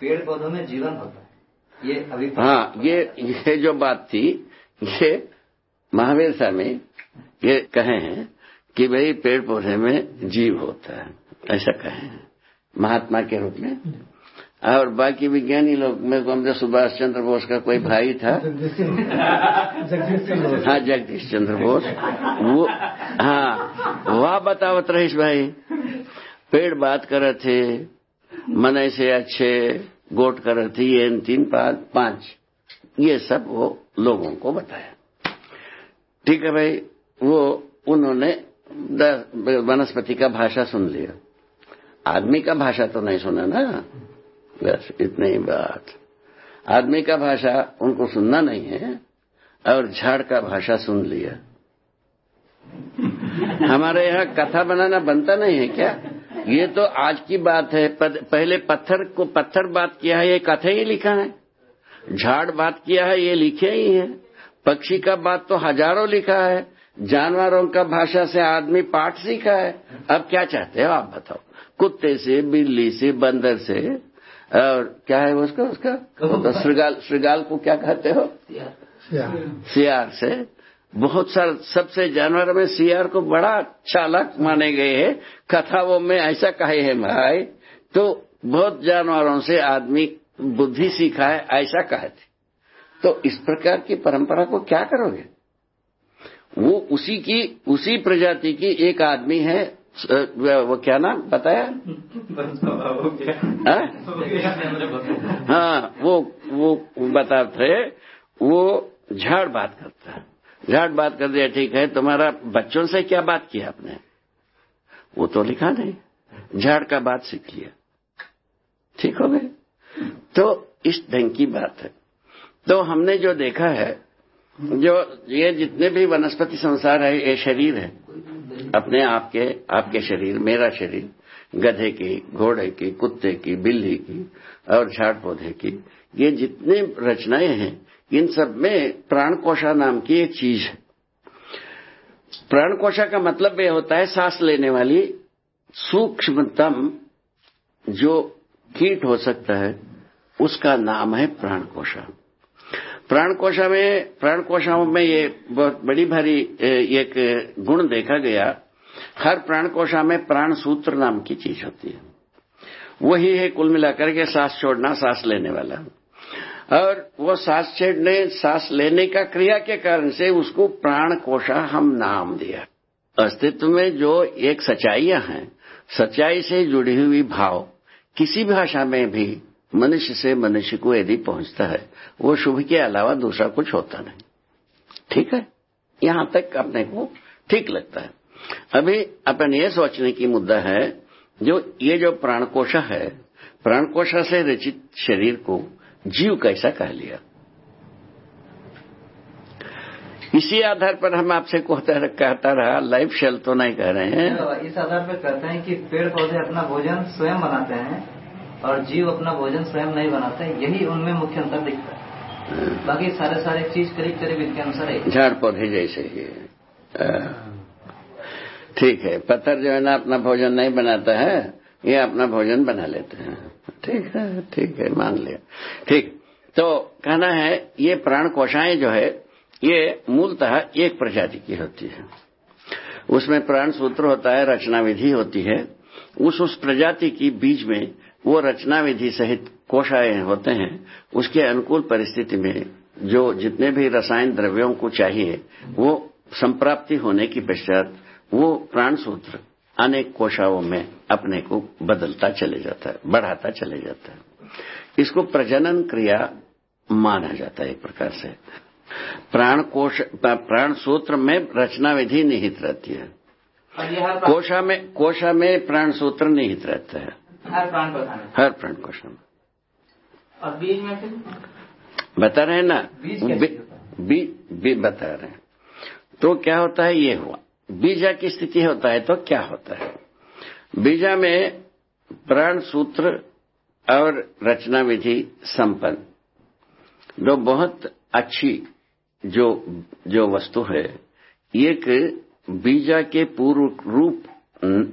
पेड़ पौधों में जीवन होता है। ये अभी हाँ ये ये जो बात थी ये महावीर स्वामी ये कहे हैं कि भाई पेड़ पौधे में जीव होता है ऐसा कहे हैं महात्मा के रूप में। और बाकी विज्ञानी लोग मेरे को हमसे सुभाष चंद्र बोस का कोई भाई था। हाँ जगदीश चंद्र बोस। वो हाँ वह बतावत रहीश भाई। पेड़ बात करे थे मन से अच्छे, गोट करे थे, ये तीन पाँच। ये सब वो लोगों को बताया। ठीक है भाई, वो उन्होंने वनस्पति का भाषा सुन लिया। आदमी का भाषा तो नहीं सुना ना। बस इतनी ही बात। आदमी का भाषा उनको सुनना नहीं है, और झाड़ का भाषा सुन लिया। हमारे यहाँ कथा बनाना बनता नहीं है क्या? ये तो आज की बात है। पहले पत्थर को पत्थर बात किया है ये कथा ही लिखा है। झाड़ बात किया है ये लिखे ही है। पक्षी का बात तो हज़ारों लिखा है। जानवरों का भाषा से आदमी पाठ सीखा है। अब क्या चाहते हो आप बताओ। कुत्ते से बिल्ली से बंदर से और क्या है उसका उसका? तो श्रृगाल श्रृगाल को क्या कहते हो? सियार से। बहुत सारे सबसे जानवर में सियार को बड़ा चालक माने गए हैं। कथाओं में ऐसा कहे है भाई तो बहुत जानवरों से आदमी बुद्धि सीखा है ऐसा कहे थे। तो इस प्रकार की परंपरा को क्या करोगे? वो उसी की, उसी प्रजाति की एक आदमी है वो क्या नाम बताया? हाँ? वो वो बता थे वो झाड़ बात करता है। झाड़ बात कर दिया, ठीक है, तुम्हारा बच्चों से क्या बात किया आपने? वो तो लिखा नहीं, झाड़ का बात सीख लिया ठीक हो गए? तो इस ढंग की बात है। तो हमने जो देखा है, जो ये जितने भी वनस्पति संसार है, ये शरीर है। अपने आप के, आपके शरीर, मेरा शरीर, गधे की, घोड़े की, कुत्ते की, बिल्ली की और झाड़ पौधे की, ये जितने रचनाएँ हैं इन सब में प्राणकोशा नाम की एक चीज़ है। प्राणकोशा का मतलब यह होता है सांस लेने वाली सूक्ष्मतम जो कीट हो सकता है, उसका नाम है प्राणकोशा। प्राणकोशा में, प्राणकोशाओं में ये बहुत बड़ी भारी एक गुण देखा गया। हर प्राण प्राणकोशा में प्राण सूत्र नाम की चीज़ होती है। वही है कुल मिलाकर के सांस छोड़ना, सांस लेने वाला। और वो सांस छेड़ने सांस लेने का क्रिया के कारण से उसको प्राण कोशा हम नाम दिया। अस्तित्व में जो एक सच्चाइयाँ हैं, सच्चाई से जुड़ी हुई भाव, किसी भाषा में भी मनुष्य से मनुष्य को यदि पहुँचता है, वो शुभ के अलावा दूसरा कुछ होता नहीं। ठीक है? यहाँ तक अपने को ठीक लगता है। अभी अपन ये सोचने की मुद्दा है, जो ये जो प्राणकोशा है प्राणकोशा से रचित शरीर को जीव कैसा कह लिया? इसी आधार पर हम आपसे कहता रहा लाइफ शेल तो नहीं कह रहे हैं। इस आधार पर कहते हैं कि पेड़ पौधे अपना भोजन स्वयं बनाते हैं और जीव अपना भोजन स्वयं नहीं बनाते यही उनमें मुख्य अंतर दिखता है। बाकी सारे सारे चीज़ करीब करीब इनके अनुसार है। झाड़ पौधे जैसे ही ठीक है पत्थर जो है ना अपना भोजन नहीं बनाता है ये अपना भोजन बना लेते हैं। ठीक है ठीक है, मान लिया। ठीक तो कहना है, ये प्राण कोशाएँ जो है, ये मूलतः एक प्रजाति की होती है। उसमें प्राण सूत्र होता है, रचना विधि होती है। उस उस प्रजाति की बीज में वो रचना विधि सहित कोशाएँ होते हैं। उसके अनुकूल परिस्थिति में जो जितने भी रसायन द्रव्यों को चाहिए, वो संप्राप्ति होने की पश्चात वो प्राण सूत्र अनेक कोशाओं में अपने को बदलता चले जाता है बढ़ाता चले जाता है। इसको प्रजनन क्रिया माना जाता है एक प्रकार से। प्राण कोश प्राण सूत्र में रचना विधि निहित रहती है। कोशा में कोशा में प्राण सूत्र निहित रहता है। हर प्राण हर प्राण कोशा में। और बीज में फिर? बता रहे हैं ना? बीज बी, बी, बता रहे हैं। तो क्या होता है? ये हुआ। बीजा की स्थिति होता है तो क्या होता है? बीजा में प्राण सूत्र और रचना विधि संपन्न। जो बहुत अच्छी जो जो वस्तु है। एक बीजा के पूर्व रूप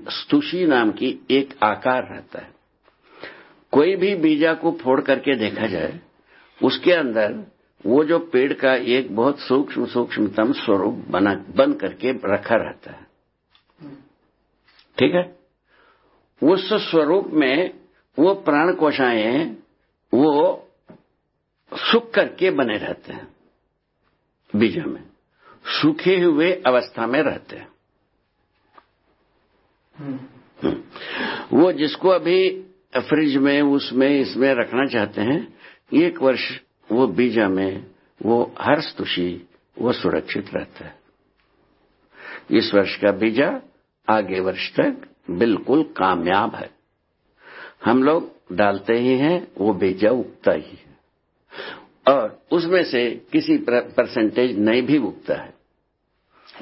स्तुषी नाम की एक आकार रहता है। कोई भी बीजा को फोड़ करके देखा जाए, उसके अंदर वो जो पेड़ का एक बहुत सूक्ष्म, सूक्ष्मतम स्वरूप बना, बन करके रखा रहता है। ठीक है? उस स्वरूप में वो प्राण कोशाएँ, वो सुख करके बने रहते हैं, बीजा में। सूखे हुए अवस्था में रहते हैं। वो जिसको अभी फ्रिज में, उसमें, इसमें रखना चाहते हैं, एक वर्ष वो बीजा में, वो हर स्तुषी वो सुरक्षित रहता है। इस वर्ष का बीजा आगे वर्ष तक बिल्कुल कामयाब है। हम लोग डालते ही हैं, वो बीजा उगता ही है। और उसमें से किसी परसेंटेज नहीं भी उगता है।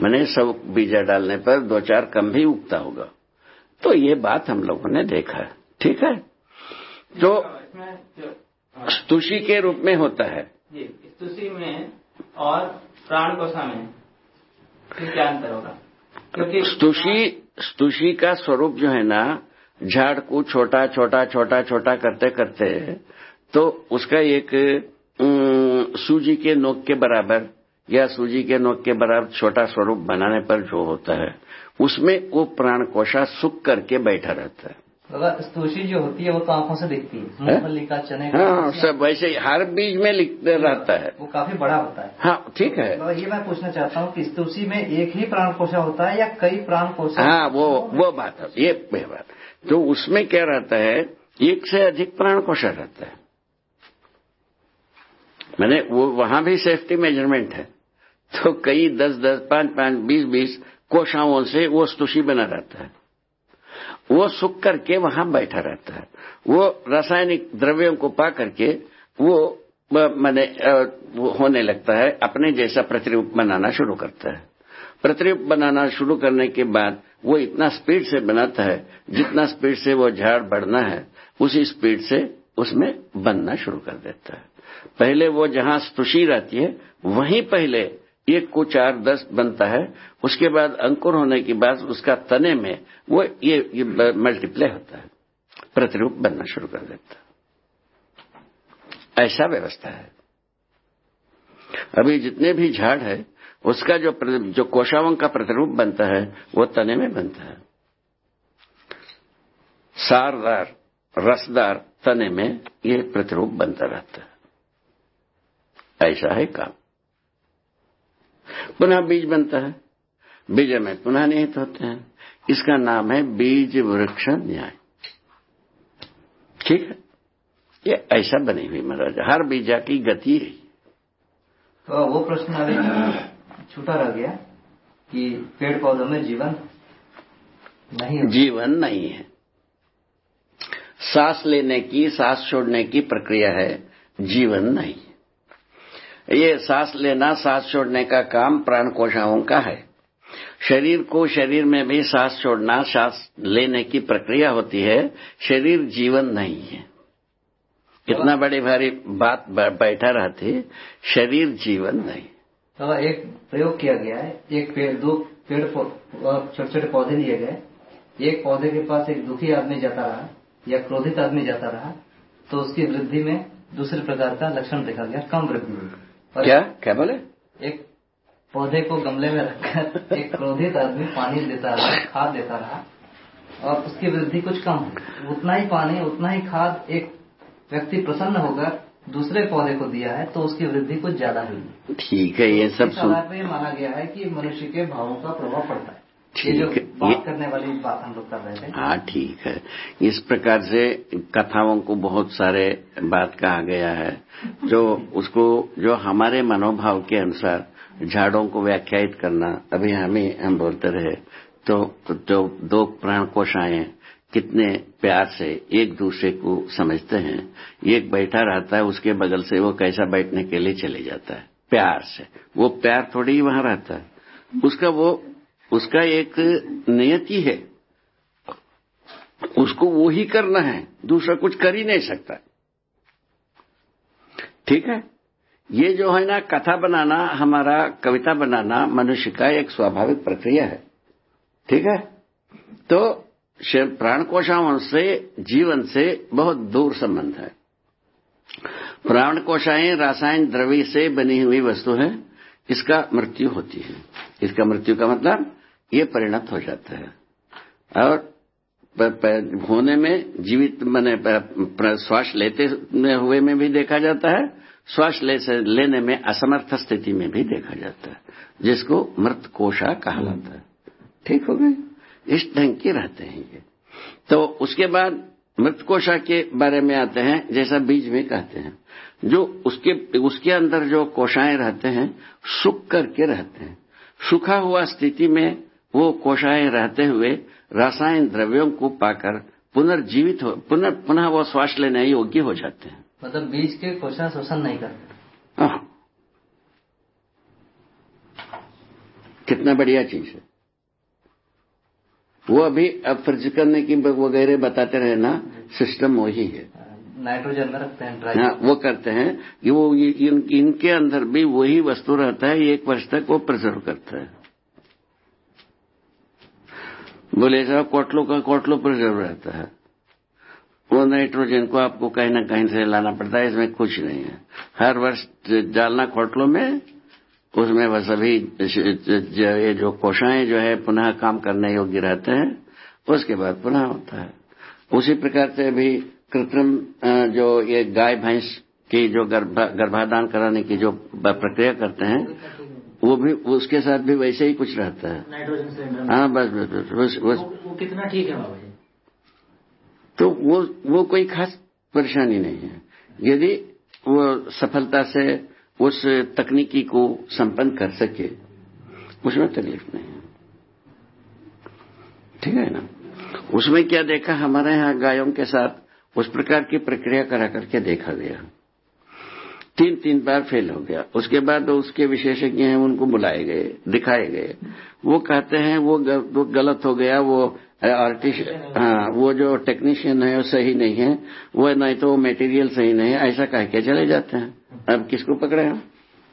मैंने सब बीजा डालने पर दो चार कम भी उगता होगा। तो ये बात हम लोगों ने देखा है। ठीक है? तो स्तुषी के रूप में होता है। स्तुषी में और प्राण कोशा में क्या अंतर होगा। क्योंकि स्तुषी स्तुषी का स्वरूप जो है ना झाड़ को छोटा छोटा छोटा छोटा करते करते तो उसका एक सूजी के नोक के बराबर या सूजी के नोक के बराबर छोटा स्वरूप बनाने पर जो होता है उसमें वो प्राण कोशा सुख करके बैठा रहता है। स्तुषी जो होती है वो तो आँखों से दिखती है। मूंगफली का चने का हाँ सब वैसे हर बीज में लिखते रहता है। वो काफ़ी बड़ा होता है। हाँ ठीक है। तो ये मैं पूछना चाहता हूँ कि स्तुषी में एक ही प्राण कोशा होता है या कई प्राण कोशा? हाँ वो वो बात है ये बात तो उसमें क्या रहता है एक से अधिक प्राण कोशा रहता है। मैंने वो वहाँ भी सेफ्टी मेज़रमेंट है। तो कई दस दस पाँच पाँच बीस बीस कोशाओं से वो स्तुषी बना रहता है। वो सुख करके वहाँ बैठा रहता है। वो रासायनिक द्रव्यों को पा करके वो मैंने होने लगता है, अपने जैसा प्रतिरूप बनाना शुरू करता है। प्रतिरूप बनाना शुरू करने के बाद वो इतना स्पीड से बनाता है, जितना स्पीड से वो झाड़ बढ़ना है, उसी स्पीड से उसमें बनना शुरू कर देता है। पहले वो जहाँ स्तुषी रहती है, वहीं पहले एक को चार दस बनता है उसके बाद अंकुर होने के बाद उसका तने में वो ये, ये मल्टीप्लाई होता है। प्रतिरूप बनना शुरू कर देता है। ऐसा व्यवस्था है। अभी जितने भी झाड़ है उसका जो जो कोशावंग का प्रतिरूप बनता है वो तने में बनता है। सारदार रसदार तने में ये प्रतिरूप बनता रहता है। ऐसा है काम। पुनः बीज बनता है। बीज में पुनः निहित होते हैं। इसका नाम है बीज वृक्ष न्याय। ठीक है? ये ऐसा बनी हुई महाराज हर बीजा की गति है। तो वो प्रश्न अभी छूटा रह गया कि पेड़ पौधों में जीवन नहीं है। जीवन नहीं है। सांस लेने की सांस छोड़ने की प्रक्रिया है जीवन नहीं। ये सांस लेना, सांस छोड़ने का काम प्राण कोशाओं का है। शरीर को शरीर में भी सांस छोड़ना, सांस लेने की प्रक्रिया होती है। शरीर जीवन नहीं है। कितना बड़ी भारी बात बैठा रहती, शरीर जीवन नहीं। तो एक प्रयोग किया गया है। एक पेड़, दो पेड़ छोटे छोटे पौधे लिए गए। एक पौधे के पास एक दुखी आदमी जाता रहा या क्रोधित आदमी जाता रहा तो उसकी वृद्धि में दूसरे प्रकार का लक्षण देखा गया, कम वृद्धि। हुई क्या? क्या बोले? एक पौधे को गमले में रखकर एक क्रोधित आदमी पानी देता रहा खाद देता रहा और उसकी वृद्धि कुछ कम हुई। उतना ही पानी उतना ही खाद एक व्यक्ति प्रसन्न होकर दूसरे पौधे को दिया है तो उसकी वृद्धि कुछ ज़्यादा हुई। ठीक है ये सब सुन माना गया है कि मनुष्य के भावों का प्रभाव पड़ता है। ये ठीक जो है। बात करने वाली बात हम लोग कर रहे थे। हाँ ठीक है। इस प्रकार से कथाओं को बहुत सारे बात कहा गया है। जो उसको जो हमारे मनोभाव के अनुसार झाड़ों को व्याख्यायित करना अभी हमें हम बोलते रहे तो जो दो प्राण कोशाएँ कितने प्यार से एक दूसरे को समझते हैं। एक बैठा रहता है उसके बगल से वो कैसा बैठने के लिए चले जाता है। प्यार से। वो प्यार थोड़ी ही वहाँ रहता है। उसका वो उसका एक नियति है उसको वो ही करना है, दूसरा कुछ कर ही नहीं सकता। ठीक है? ये जो है ना, कथा बनाना, हमारा कविता बनाना, मनुष्य का एक स्वाभाविक प्रक्रिया है। ठीक है? तो प्राण कोशाओं से जीवन से बहुत दूर संबंध है। प्राण कोशाएँ रासायन द्रव्य से बनी हुई वस्तु है, इसका मृत्यु होती है। इसका मृत्यु का मतलब ये परिणत हो जाता है। और होने में, जीवित मैंने श्वास लेते हुए में भी देखा जाता है, श्वास ले लेने में असमर्थ स्थिति में भी देखा जाता है, जिसको मृत कोशा कहलाता है। ठीक हो गए? इस ढंग के रहते हैं ये। तो उसके बाद मृत कोशा के बारे में आते हैं, जैसा बीज में कहते हैं। जो उसके उसके अंदर जो कोशाएँ रहते हैं, सुख करके रहते हैं। सुखा हुआ स्थिति में वो कोशाएँ रहते हुए रासायन द्रव्यों को पाकर पुनर्जीवित हो पुनः पुनः वो श्वास लेने योग्य हो जाते हैं। मतलब बीज के कोशा शोषण नहीं करते। हाँ। कितना बढ़िया चीज़ है। वो अभी अब फ्रिज करने की वगैरह बताते रहे ना सिस्टम वही है। नाइट्रोजन में रखते हैं हाँ वो करते हैं। कि वो इन, इनके अंदर भी वही वस्तु रहता है एक वर्ष तक वो प्रिजर्व करता है। बोले साहब कोटलो का कोटलो प्रिजर्व रहता है। वो नाइट्रोजन को आपको कहीं ना कहीं से लाना पड़ता है, इसमें कुछ नहीं है। हर वर्ष डालना कोटलों में, उसमें वह सभी ये जो कोशाएँ जो है, पुनः काम करने योग्य रहते हैं, उसके बाद पुनः होता है। उसी प्रकार से अभी कृत्रिम जो ये गाय भैंस की जो गर्भाधान कराने की जो प्रक्रिया करते हैं वो भी उसके साथ भी वैसे ही कुछ रहता है। नाइट्रोजन सिलेंडर हाँ बस बस बस बस, बस। वो, वो कितना ठीक है बाबा जी? तो वो वो कोई खास परेशानी नहीं है। यदि वो सफलता से उस तकनीकी को संपन्न कर सके उसमें तकलीफ़ नहीं है। ठीक है ना? उसमें क्या देखा? हमारे यहाँ गायों के साथ उस प्रकार की प्रक्रिया करा करके देखा गया। तीन तीन बार फेल हो गया। उसके बाद उसके विशेषज्ञ हैं उनको बुलाए गए दिखाए गए। वो कहते हैं वो, वो गलत हो गया वो आर्टिस्ट हाँ वो जो टेक्नीशियन है वो सही नहीं है। वो नहीं तो वो मेटेरियल सही नहीं है ऐसा कह के चले जाते हैं। अब किसको पकड़े हम?